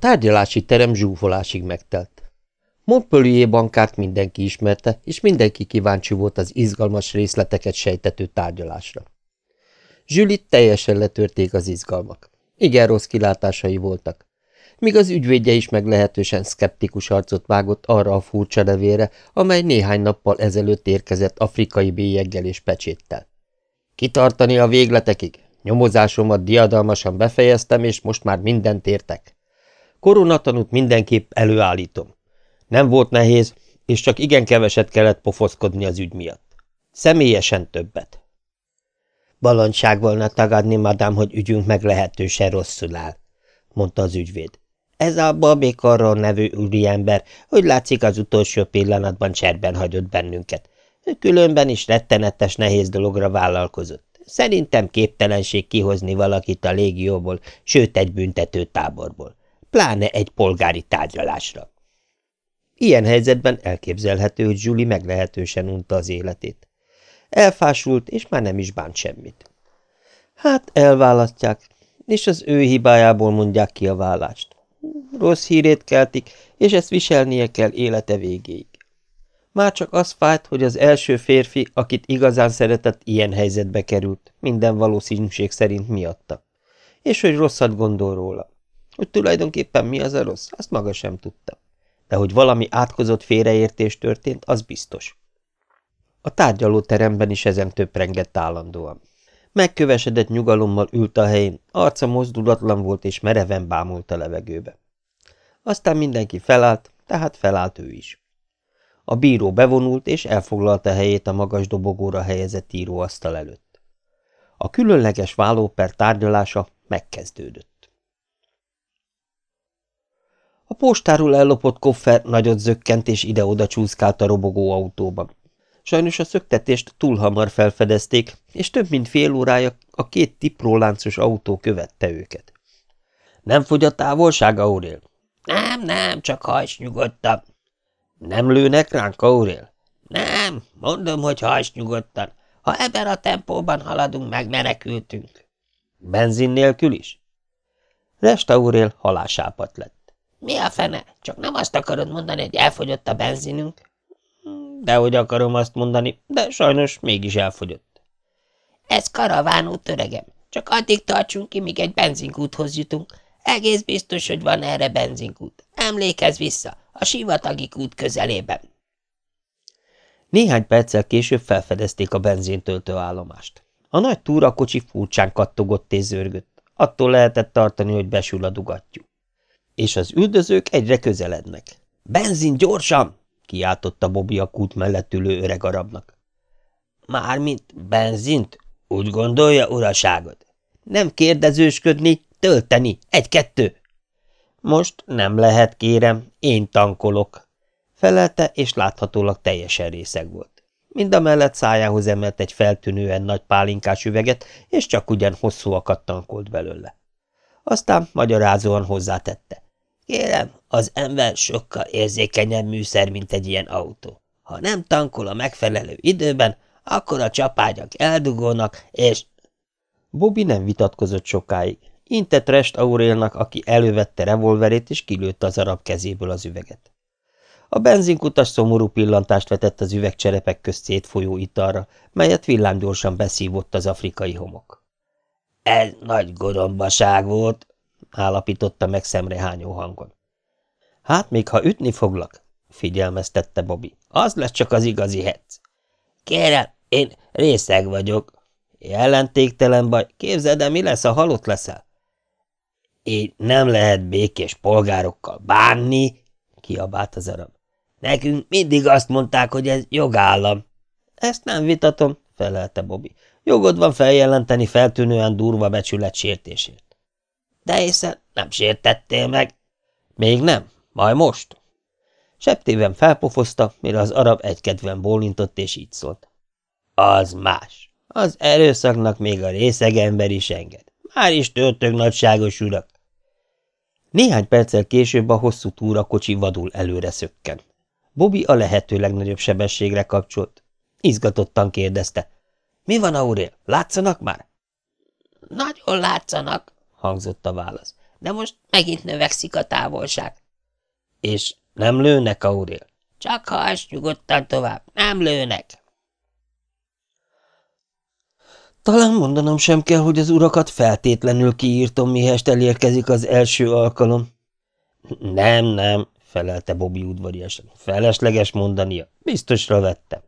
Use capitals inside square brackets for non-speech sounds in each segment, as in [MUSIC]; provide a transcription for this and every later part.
Tárgyalási terem zsúfolásig megtelt. Montpellier bankárt mindenki ismerte, és mindenki kíváncsi volt az izgalmas részleteket sejtető tárgyalásra. Zsülit teljesen letörték az izgalmak. Igen rossz kilátásai voltak. Míg az ügyvédje is meglehetősen szkeptikus arcot vágott arra a furcsa levére, amely néhány nappal ezelőtt érkezett afrikai bélyeggel és pecséttel. Kitartani a végletekig? Nyomozásomat diadalmasan befejeztem, és most már mindent értek. Koronatanút mindenképp előállítom. Nem volt nehéz, és csak igen keveset kellett pofoszkodni az ügy miatt. Személyesen többet. Balondság volna tagadni, madám, hogy ügyünk meglehetősen rosszul áll, mondta az ügyvéd. Ez a Babékarról nevű úriember, hogy látszik az utolsó pillanatban cserben hagyott bennünket. Különben is rettenetes nehéz dologra vállalkozott. Szerintem képtelenség kihozni valakit a légióból, sőt egy büntető táborból. Pláne egy polgári tárgyalásra. Ilyen helyzetben elképzelhető, hogy Zsuli meglehetősen unta az életét. Elfásult, és már nem is bánt semmit. Hát elválasztják, és az ő hibájából mondják ki a vállást. Rossz hírét keltik, és ezt viselnie kell élete végéig. Már csak az fájt, hogy az első férfi, akit igazán szeretett, ilyen helyzetbe került, minden valószínűség szerint miatta. És hogy rosszat gondol róla. Hogy tulajdonképpen mi az a rossz, azt maga sem tudta de hogy valami átkozott félreértés történt, az biztos. A tárgyalóteremben is ezen töprengett állandóan. Megkövesedett nyugalommal ült a helyén, arca mozdulatlan volt és mereven bámult a levegőbe. Aztán mindenki felállt, tehát felállt ő is. A bíró bevonult és elfoglalta helyét a magas dobogóra helyezett íróasztal előtt. A különleges vállóper tárgyalása megkezdődött. A postáról ellopott koffer nagyot zökkent és ide-oda csúszkált a robogó autóban. Sajnos a szöktetést túl hamar felfedezték, és több mint fél órája a két tipróláncos autó követte őket. – Nem fogy a távolság, Aurél? – Nem, nem, csak hajts nyugodtan. – Nem lőnek ránk, Aurél? – Nem, mondom, hogy hajts nyugodtan. Ha ebben a tempóban haladunk, megmenekültünk. – Benzin nélkül is? Rest Aurél halásápat lett. Mi a fene? Csak nem azt akarod mondani, hogy elfogyott a benzinünk? Dehogy akarom azt mondani, de sajnos mégis elfogyott. Ez karavánút, öregem. Csak addig tartsunk ki, míg egy benzinkúthoz jutunk. Egész biztos, hogy van erre benzinkút. Emlékezz vissza, a sivatagi kút közelében. Néhány perccel később felfedezték a benzintöltő állomást. A nagy túrakocsi furcsán kattogott és zörgött. Attól lehetett tartani, hogy besül a dugattyú és az üldözők egyre közelednek. – Benzin, gyorsan! – kiáltotta Bobby a kút mellett ülő öreg arabnak. – Mármint benzint? Úgy gondolja, uraságod? Nem kérdezősködni, tölteni, egy-kettő. Most nem lehet, kérem, én tankolok, felelte, és láthatólag teljesen részeg volt. Mind a mellett szájához emelt egy feltűnően nagy pálinkás üveget, és csak ugyan hosszúakat tankolt belőle. Aztán magyarázóan hozzátette. Kérem, az ember sokkal érzékenyebb műszer, mint egy ilyen autó. Ha nem tankol a megfelelő időben, akkor a csapágyak eldugolnak, és... Bobby nem vitatkozott sokáig. Intett Rest Aurélnak, aki elővette revolverét, és kilőtte az arab kezéből az üveget. A benzinkutas szomorú pillantást vetett az üvegcserepek közt szétfolyó italra, melyet villámgyorsan beszívott az afrikai homok. – Ez nagy gorombaság volt, állapította meg szemrehányó hangon. Hát még ha ütni foglak, figyelmeztette Bobby, az lesz csak az igazi hetsz. Kérem, én részeg vagyok. Jelentéktelen baj, képzeld el, mi lesz, ha halott leszel? Így nem lehet békés polgárokkal bánni, kiabált az arab. Nekünk mindig azt mondták, hogy ez jogállam. Ezt nem vitatom, felelte Bobby. Jogod van feljelenteni feltűnően durva becsület sértését. De hiszen nem sértettél meg. Még nem, majd most. Septében felpofozta, mire az arab egykedven bólintott, és így szólt. Az más. Az erőszaknak még a részeg ember is enged. Már is töltök nagyságos urak. Néhány perccel később a hosszú túrakocsi vadul előre szökken. Bobby a lehető legnagyobb sebességre kapcsolt. Izgatottan kérdezte. Mi van, Aurél? Látszanak már? Nagyon látszanak, hangzott a válasz. de most megint növekszik a távolság. És nem lőnek, Aurél? Csak hass nyugodtan tovább, nem lőnek. Talán mondanom sem kell, hogy az urakat feltétlenül kiírtom, mihest elérkezik az első alkalom. Nem, nem, felelte Bobby udvariasan. Felesleges mondania. Biztosra vettem.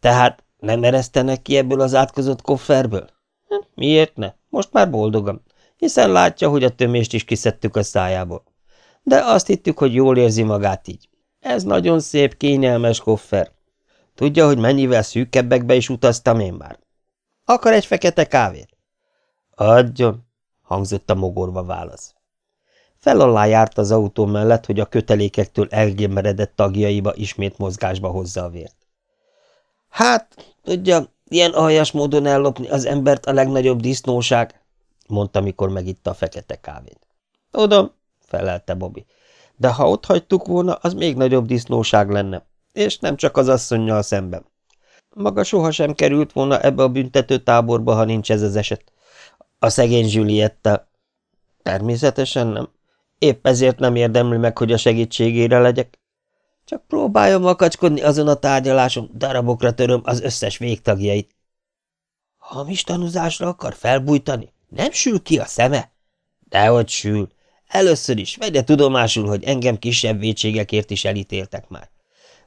Tehát nem eresztenek ki ebből az átkozott kofferből? Hm, miért ne? Most már boldogam, hiszen látja, hogy a tömést is kiszedtük a szájából. De azt hittük, hogy jól érzi magát így. Ez nagyon szép, kényelmes koffer. Tudja, hogy mennyivel szűkebbekbe is utaztam én már. Akar egy fekete kávét? Adjon, hangzott a mogorva válasz. Fel járt az autó mellett, hogy a kötelékektől elgémeredett tagjaiba ismét mozgásba hozza a vért. Hát, tudja, ilyen aljas módon ellopni az embert a legnagyobb disznóság, mondta, mikor megitta a fekete kávét. Tudom, felelte Bobby, de ha ott hagytuk volna, az még nagyobb disznóság lenne, és nem csak az asszonynal szemben. Maga sohasem került volna ebbe a büntető táborba, ha nincs ez az eset. A szegény Juliettel. Természetesen nem. Épp ezért nem érdemli meg, hogy a segítségére legyek. Csak próbáljon makacskodni azon a tárgyaláson, darabokra töröm az összes végtagjait. Hamis tanúzásra akar felbújtani? Nem sül ki a szeme? Dehogy sül. Először is vegye tudomásul, hogy engem kisebb vétségekért is elítéltek már.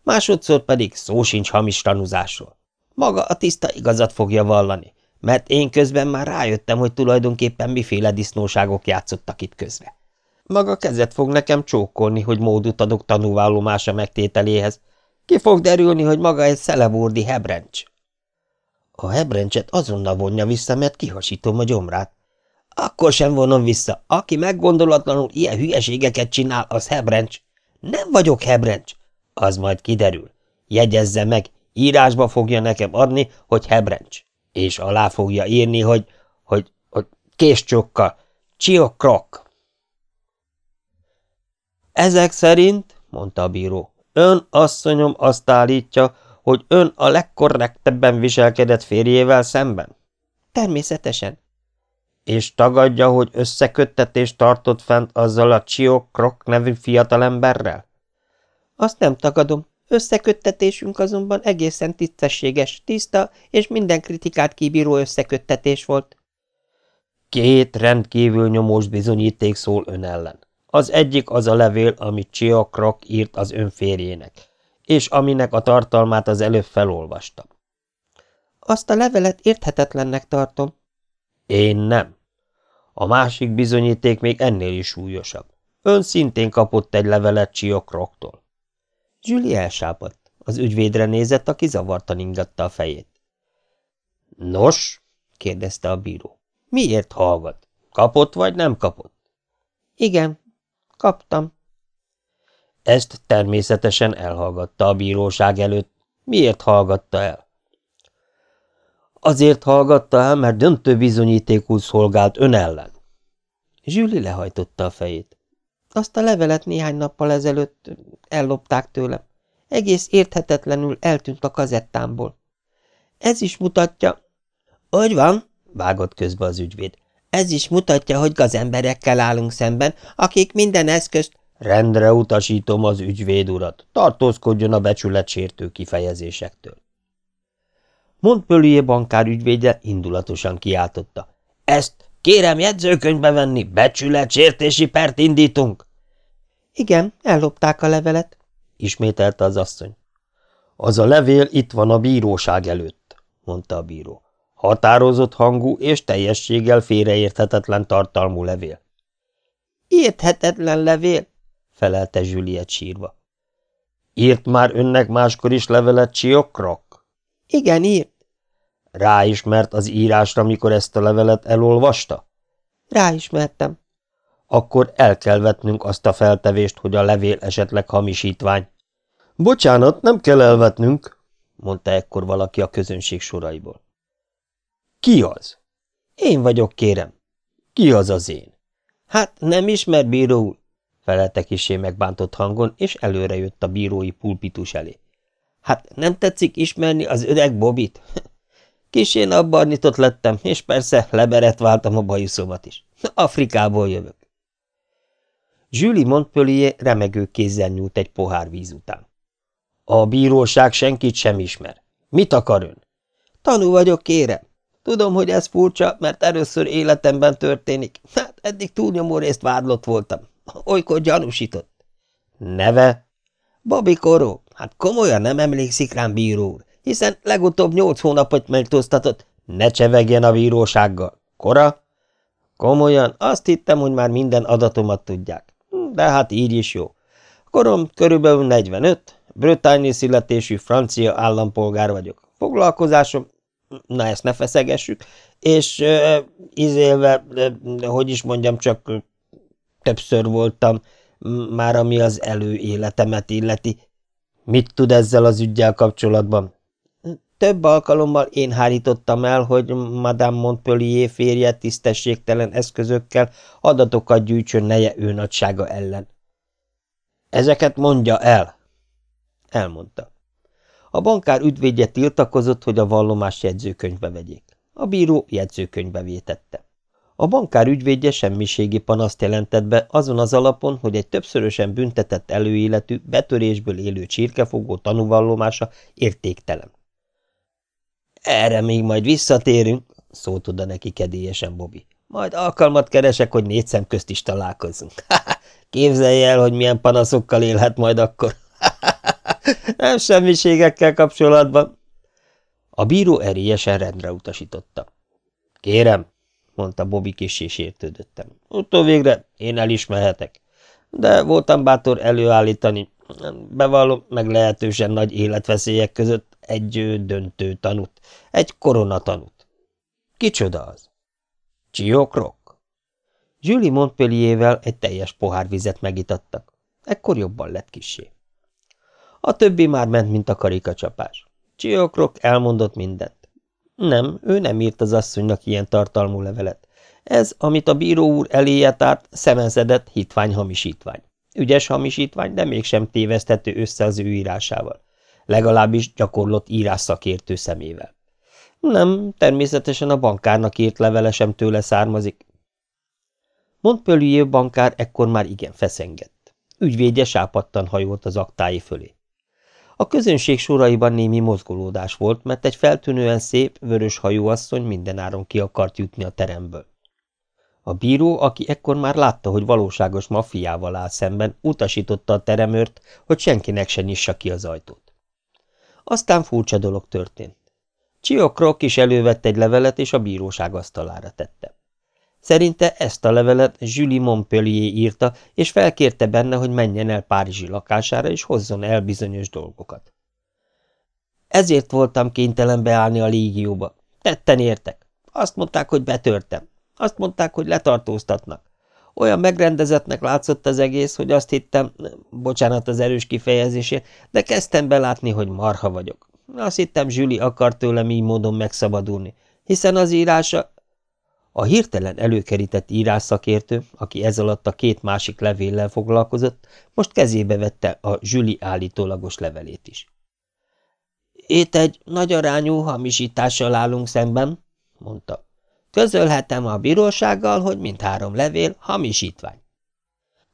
Másodszor pedig szó sincs hamis tanúzásról. Maga a tiszta igazat fogja vallani, mert én közben már rájöttem, hogy tulajdonképpen miféle disznóságok játszottak itt közve. Maga kezet fog nekem csókolni, hogy módot adok tanúvállomása megtételéhez. Ki fog derülni, hogy maga egy szelevordi hebrencs. A hebrencset azonnal vonja vissza, mert kihasítom a gyomrát. Akkor sem vonom vissza. Aki meggondolatlanul ilyen hülyeségeket csinál, az hebrencs. Nem vagyok hebrencs. Az majd kiderül. Jegyezze meg, írásba fogja nekem adni, hogy hebrencs. És alá fogja írni, hogy, hogy, hogy késcsokkal, csiokrok. Ezek szerint, mondta a bíró, ön, asszonyom, azt állítja, hogy ön a legkorrektebben viselkedett férjével szemben? Természetesen. És tagadja, hogy összeköttetést tartott fent azzal a Csio Krok nevű fiatalemberrel? Azt nem tagadom. Összeköttetésünk azonban egészen tisztességes, tiszta és minden kritikát kibíró összeköttetés volt. Két rendkívül nyomós bizonyíték szól ön ellen. Az egyik az a levél, amit Chia Krok írt az ön férjének, és aminek a tartalmát az előbb felolvastam. Azt a levelet érthetetlennek tartom. Én nem. A másik bizonyíték még ennél is súlyosabb. Ön szintén kapott egy levelet Chia Kroktól. Julie elsápadt. Az ügyvédre nézett, aki zavartan ingatta a fejét. Nos? kérdezte a bíró. Miért hallgat? Kapott vagy nem kapott? Igen, kaptam. Ezt természetesen elhallgatta a bíróság előtt. Miért hallgatta el? Azért hallgatta el, mert döntő bizonyítékul szolgált ön ellen. Zsüli lehajtotta a fejét. Azt a levelet néhány nappal ezelőtt ellopták tőlem. Egész érthetetlenül eltűnt a kazettámból. Ez is mutatja... Hogy van? vágott közbe az ügyvéd. Ez is mutatja, hogy gazemberekkel állunk szemben, akik minden eszközt... Rendre utasítom az ügyvéd urat. Tartózkodjon a becsületsértő kifejezésektől. Montpellier bankár ügyvédje indulatosan kiáltotta. Ezt kérem jegyzőkönyvbe venni, becsületsértési pert indítunk. Igen, ellopták a levelet, ismételte az asszony. Az a levél itt van a bíróság előtt, mondta a bíró. Határozott hangú és teljességgel félreérthetetlen tartalmú levél. Érthetetlen levél, felelte Juliet sírva. Írt már önnek máskor is levelet Csiokrok? Igen, írt. Ráismert az írásra, mikor ezt a levelet elolvasta? Ráismertem. Akkor el kell vetnünk azt a feltevést, hogy a levél esetleg hamisítvány. Bocsánat, nem kell elvetnünk, mondta ekkor valaki a közönség soraiból. Ki az? Én vagyok, kérem. Ki az az én? Hát nem ismer, bíró úr, felelte kisé megbántott hangon, és előre jött a bírói pulpitus elé. Hát nem tetszik ismerni az öreg Bobit? [LAUGHS] Kisén abbarnitott lettem, és persze leberett váltam a bajuszomat is. [LAUGHS] Afrikából jövök. Julie Montpellier remegő kézzel nyújt egy pohár víz után. A bíróság senkit sem ismer. Mit akar ön? Tanú vagyok, kérem. Tudom, hogy ez furcsa, mert először életemben történik. Hát eddig túlnyomó részt vádlott voltam. Olykor gyanúsított. Neve? Bobby Koró. Hát komolyan nem emlékszik rám, bíró úr, hiszen legutóbb nyolc hónapot méltóztatott. Ne csevegjen a bírósággal. Kora? Komolyan, azt hittem, hogy már minden adatomat tudják. De hát így is jó. Korom körülbelül 45, brötányi születésű francia állampolgár vagyok. Foglalkozásom, na ezt ne feszegessük, és uh, izélve, uh, hogy is mondjam, csak többször voltam, már ami az előéletemet illeti. Mit tud ezzel az ügyjel kapcsolatban? Több alkalommal én hárítottam el, hogy Madame Montpellier férje tisztességtelen eszközökkel adatokat gyűjtsön neje ő nagysága ellen. Ezeket mondja el, elmondta. A bankár ügyvédje tiltakozott, hogy a vallomás jegyzőkönyvbe vegyék. A bíró jegyzőkönyvbe vétette. A bankár ügyvédje semmiségi panaszt jelentett be azon az alapon, hogy egy többszörösen büntetett előéletű, betörésből élő csirkefogó tanúvallomása értéktelen. Erre még majd visszatérünk, szólt oda neki kedélyesen Bobby. Majd alkalmat keresek, hogy négy szem közt is találkozzunk. [LAUGHS] Képzelje el, hogy milyen panaszokkal élhet majd akkor. [LAUGHS] Nem semmiségekkel kapcsolatban. A bíró erélyesen rendre utasította. Kérem, mondta Bobby kissé sértődöttem. Utóvégre én el is mehetek. De voltam bátor előállítani, bevallom, meglehetősen nagy életveszélyek között egy döntő tanút, egy koronatanút. Kicsoda az? Csiókrok? Julie Montpellierével egy teljes pohár vizet megitattak. Ekkor jobban lett kisé. A többi már ment, mint a karikacsapás. Csiókrok elmondott mindent. Nem, ő nem írt az asszonynak ilyen tartalmú levelet. Ez, amit a bíró úr eléje tárt, szemenzedett hitvány hamisítvány. Ügyes hamisítvány, de mégsem téveszthető össze az ő írásával. Legalábbis gyakorlott írásszakértő szemével. Nem, természetesen a bankárnak írt levele sem tőle származik. Montpellier bankár ekkor már igen feszengett. Ügyvédje sápadtan hajolt az aktái fölé. A közönség soraiban némi mozgolódás volt, mert egy feltűnően szép, vörös hajú asszony mindenáron ki akart jutni a teremből. A bíró, aki ekkor már látta, hogy valóságos maffiával áll szemben, utasította a teremőrt, hogy senkinek se nyissa ki az ajtót. Aztán furcsa dolog történt. Csiokrok is elővett egy levelet, és a bíróság asztalára tette. Szerinte ezt a levelet Julie Montpellier írta, és felkérte benne, hogy menjen el Párizsi lakására, és hozzon el bizonyos dolgokat. Ezért voltam kénytelen beállni a légióba. Tetten értek. Azt mondták, hogy betörtem. Azt mondták, hogy letartóztatnak. Olyan megrendezetnek látszott az egész, hogy azt hittem, bocsánat az erős kifejezésért, de kezdtem belátni, hogy marha vagyok. Azt hittem, Zsüli akar tőlem így módon megszabadulni, hiszen az írása... A hirtelen előkerített írásszakértő, aki ez alatt a két másik levéllel foglalkozott, most kezébe vette a Zsüli állítólagos levelét is. Itt egy nagy arányú hamisítással állunk szemben, mondta. Közölhetem a bírósággal, hogy mindhárom levél hamisítvány.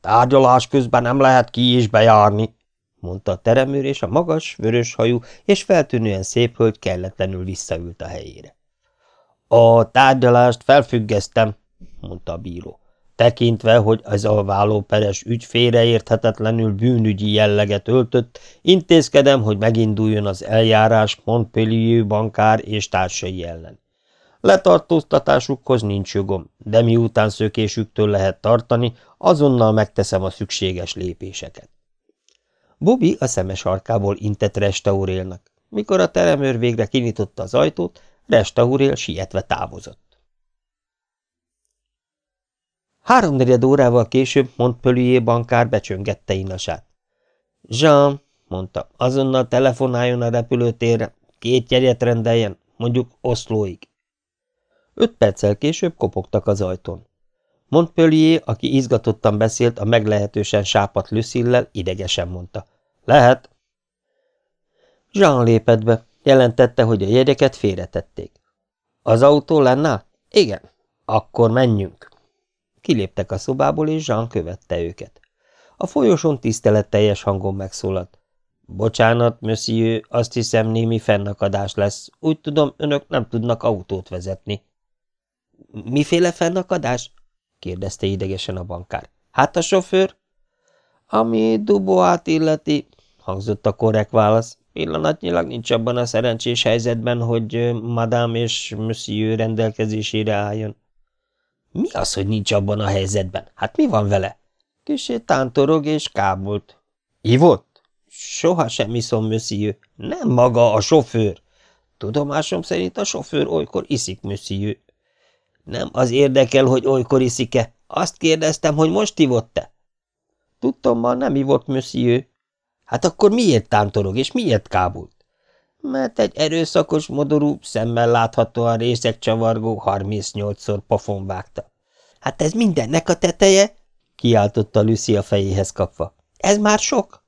Tárgyalás közben nem lehet ki is bejárni, mondta a teremőr, és a magas, vörös hajú és feltűnően szép hölgy kelletlenül visszaült a helyére. A tárgyalást felfüggesztem, mondta a bíró. Tekintve, hogy ez a vállóperes ügy félreérthetetlenül bűnügyi jelleget öltött, intézkedem, hogy meginduljon az eljárás Montpellier bankár és társai ellen. Letartóztatásukhoz nincs jogom, de miután szökésüktől lehet tartani, azonnal megteszem a szükséges lépéseket. Bobby a szemes arkából intett Restaurélnak. Mikor a teremőr végre kinyitotta az ajtót, Restaurél sietve távozott. Háromnegyed órával később Montpellier bankár becsöngette inasát. Jean, mondta, azonnal telefonáljon a repülőtérre, két jegyet rendeljen, mondjuk Oszlóig. Öt perccel később kopogtak az ajtón. Montpellier, aki izgatottan beszélt a meglehetősen sápat Lucille-lel, idegesen mondta. Lehet. Jean lépett be, jelentette, hogy a jegyeket félretették. Az autó lenne? Igen. Akkor menjünk. Kiléptek a szobából, és Jean követte őket. A folyosón tiszteletteljes hangon megszólalt. Bocsánat, monsieur, azt hiszem némi fennakadás lesz. Úgy tudom, önök nem tudnak autót vezetni. Miféle fennakadás? kérdezte idegesen a bankár. Hát a sofőr? Ami Duboát illeti, hangzott a korrekt válasz. Pillanatnyilag nincs abban a szerencsés helyzetben, hogy madame és monsieur rendelkezésére álljon. Mi az, hogy nincs abban a helyzetben? Hát mi van vele? Kicsi tántorog és kábult. Ivott? Soha sem iszom, monsieur. Nem maga a sofőr. Tudomásom szerint a sofőr olykor iszik, monsieur. Nem az érdekel, hogy olykor iszik-e. Azt kérdeztem, hogy most ivott-e. Tudtommal nem ivott, monsieur. Hát akkor miért tántorog, és miért kábult? Mert egy erőszakos modorú, szemmel láthatóan részek csavargó 38-szor pofon vágta. Hát ez mindennek a teteje? kiáltotta Lucy a fejéhez kapva. Ez már sok?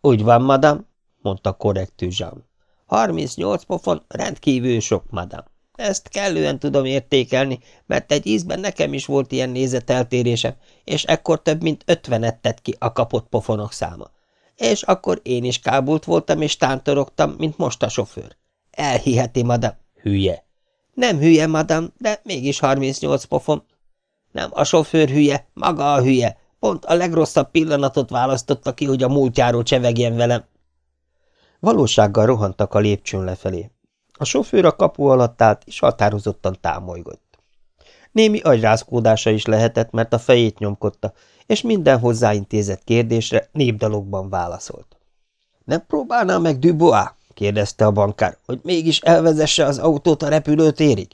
Úgy van, madam, mondta korrektű Jean. 38 pofon rendkívül sok, madam. Ezt kellően tudom értékelni, mert egy ízben nekem is volt ilyen nézeteltérésem, és ekkor több mint ötvenet tett ki a kapott pofonok száma. És akkor én is kábult voltam, és tántorogtam, mint most a sofőr. Elhiheti, madam. Hülye. Nem hülye, madam, de mégis 38 pofon. Nem a sofőr hülye, maga a hülye. Pont a legrosszabb pillanatot választotta ki, hogy a múltjáról csevegjen velem. Valósággal rohantak a lépcsőn lefelé. A sofőr a kapu alatt állt, és határozottan támolygott. Némi agyrázkódása is lehetett, mert a fejét nyomkodta, és minden hozzáintézett kérdésre népdalokban válaszolt. – Nem próbálná meg Dubois? – kérdezte a bankár, – hogy mégis elvezesse az autót a repülőtérig?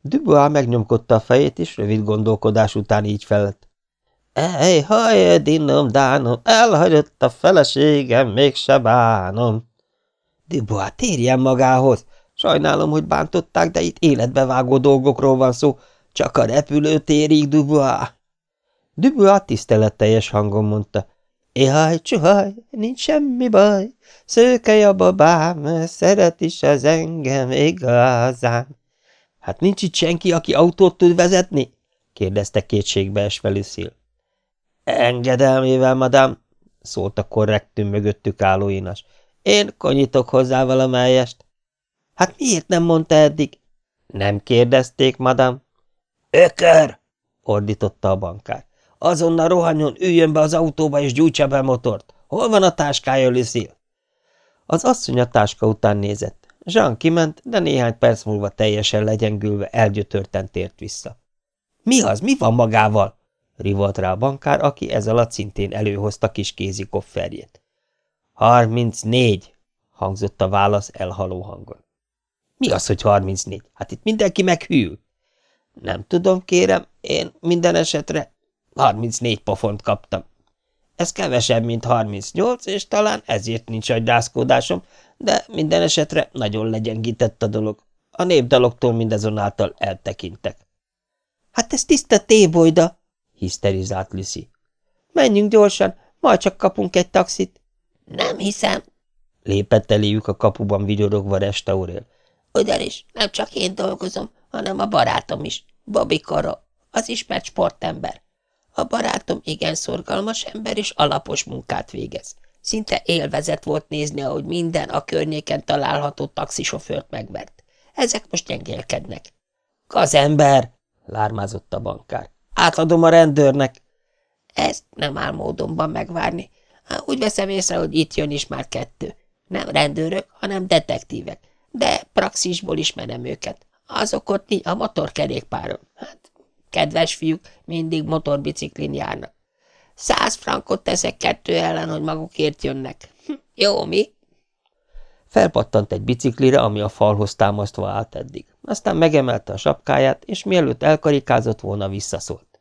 Dubois megnyomkodta a fejét, és rövid gondolkodás után így felett. – Ej, haj, dinnom, dánom, elhagyott a feleségem, mégse bánom. Dubois, térjen magához! Sajnálom, hogy bántották, de itt életbevágó dolgokról van szó. Csak a repülőtérig, Dubois! Dubois tiszteletteljes hangon mondta. Jaj, csuhaj, nincs semmi baj, szőke a babám, szeret is az engem igazán. Hát nincs itt senki, aki autót tud vezetni? kérdezte kétségbe esve Lucille. Engedelmével, madám, szólt a korrektű mögöttük álló inas. Én konyítok hozzá valamelyest. Hát miért nem mondta eddig? Nem kérdezték, madám. Ökör! ordította a bankár. Azonnal rohanjon, üljön be az autóba és gyújtsa be a motort. Hol van a táskája, Lucille? Az asszony a táska után nézett. Jean kiment, de néhány perc múlva teljesen legyengülve elgyötörten tért vissza. – Mi az? Mi van magával? – rivolt rá a bankár, aki ez alatt szintén előhozta kis kézi kofferjét. – Harmincnégy! – hangzott a válasz elhaló hangon. – Mi az, hogy harmincnégy? Hát itt mindenki meghűl. – Nem tudom, kérem, én minden esetre harmincnégy pofont kaptam. Ez kevesebb, mint harmincnyolc, és talán ezért nincs agyrászkódásom, de minden esetre nagyon legyengített a dolog. A népdaloktól mindazonáltal eltekintek. – Hát ez tiszta tébolyda! – hiszterizált Lucy. – Menjünk gyorsan, majd csak kapunk egy taxit. – Nem hiszem! – lépett eléjük a kapuban vigyorogva restaurél. – Ugyanis nem csak én dolgozom, hanem a barátom is, Bobby Kara, az ismert sportember. A barátom igen szorgalmas ember, és alapos munkát végez. Szinte élvezet volt nézni, ahogy minden a környéken található taxisofőrt megvert. Ezek most gyengélkednek. – Gazember! – lármázott a bankár. – Átadom a rendőrnek! – Ezt nem áll módonban megvárni. Úgy veszem észre, hogy itt jön is már kettő. Nem rendőrök, hanem detektívek. De praxisból ismerem őket. Azok ott a motorkerékpáron. Hát, kedves fiúk, mindig motorbiciklin járnak. Száz frankot teszek kettő ellen, hogy magukért jönnek. Hm, jó, mi? Felpattant egy biciklire, ami a falhoz támasztva állt eddig. Aztán megemelte a sapkáját, és mielőtt elkarikázott volna, visszaszólt.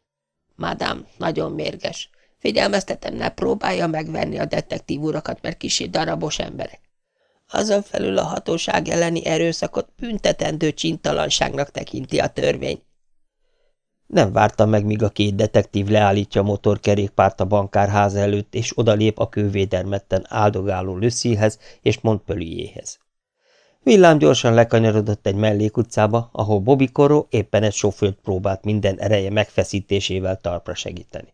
Madám, nagyon mérges. Figyelmeztetem, ne próbálja megvenni a detektív urakat, mert kicsi darabos emberek. Azon felül a hatóság elleni erőszakot büntetendő csintalanságnak tekinti a törvény. Nem várta meg, míg a két detektív leállítja a motorkerékpárt a bankárház előtt, és odalép a kővédermetten áldogáló Lucyhez és Montpellierhez. Villám gyorsan lekanyarodott egy mellékutcába, ahol Bobby Koró éppen egy sofőrt próbált minden ereje megfeszítésével talpra segíteni.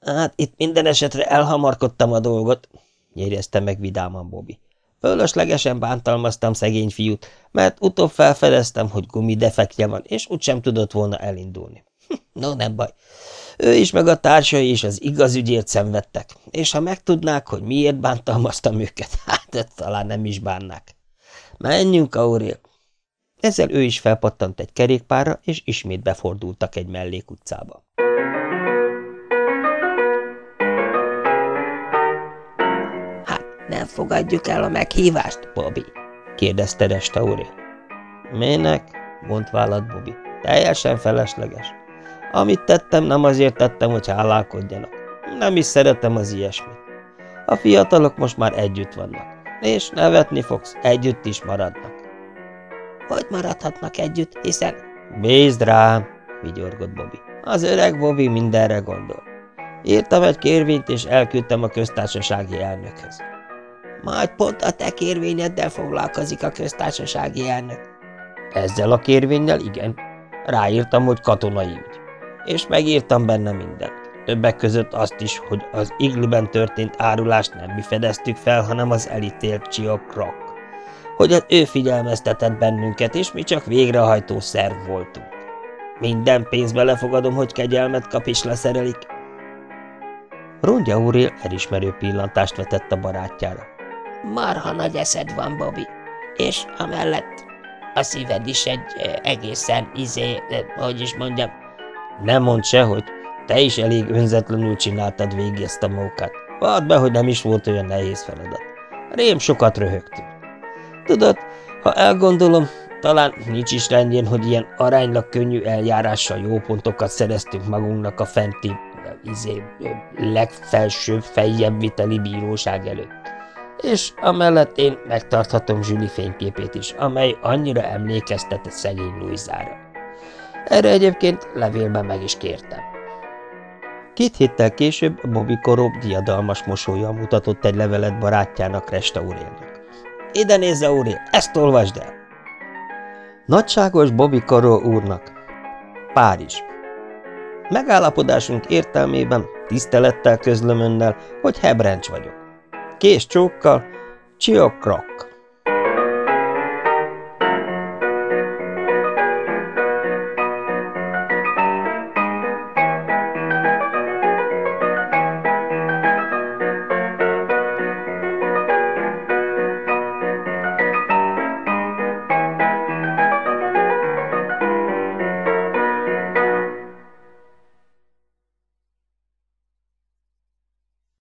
Hát itt minden esetre elhamarkodtam a dolgot, nyerjezte meg vidáman Bobby. Fölöslegesen bántalmaztam szegény fiút, mert utóbb felfedeztem, hogy gumi defektje van, és úgysem tudott volna elindulni. no, nem baj. Ő is, meg a társai is az igaz ügyért szenvedtek, és ha megtudnák, hogy miért bántalmaztam őket, [LAUGHS] hát talán nem is bánnák. Menjünk, Auril! Ezzel ő is felpattant egy kerékpárra, és ismét befordultak egy mellékutcába. Nem fogadjuk el a meghívást, Bobby? kérdezte Restauré. Minek? vont vállat Bobby. Teljesen felesleges. Amit tettem, nem azért tettem, hogy hálálkodjanak. Nem is szeretem az ilyesmit. A fiatalok most már együtt vannak, és nevetni fogsz, együtt is maradnak. Hogy maradhatnak együtt, hiszen... Bízd rám, vigyorgott Bobby. Az öreg Bobby mindenre gondol. Írtam egy kérvényt, és elküldtem a köztársasági elnökhöz. Majd pont a te kérvényeddel foglalkozik a köztársasági elnök. Ezzel a kérvényel igen. Ráírtam, hogy katonai ügy. És megírtam benne mindent. Többek között azt is, hogy az igluben történt árulást nem mi fedeztük fel, hanem az elítélt Rock hogy az ő figyelmeztetett bennünket, és mi csak végrehajtó szerv voltunk. Minden pénzbe lefogadom, hogy kegyelmet kap és leszerelik. Rondja úrél elismerő pillantást vetett a barátjára. Marha nagy eszed van, Bobby, és amellett a szíved is egy egészen izé, hogy is mondjam. Nem mondd se, hogy te is elég önzetlenül csináltad végig ezt a mókát. Vadd be, hogy nem is volt olyan nehéz feladat. Rém sokat röhögtünk. Tudod, ha elgondolom, talán nincs is rendjén, hogy ilyen aránylag könnyű eljárással jó pontokat szereztünk magunknak a fenti, izé, legfelsőbb viteli bíróság előtt. És amellett én megtarthatom Zsüli fényképét is, amely annyira emlékeztet a szegény Louisára. Erre egyébként levélben meg is kértem. Két héttel később Bobby Korób diadalmas mosolya mutatott egy levelet barátjának Restaurélnak. Ide nézze, úri, ezt olvasd el! Nagyságos Bobby Karó úrnak. Párizs. Megállapodásunk értelmében tisztelettel közlöm önnel, hogy hebrencs vagyok. Kés csókkal, csiok krak.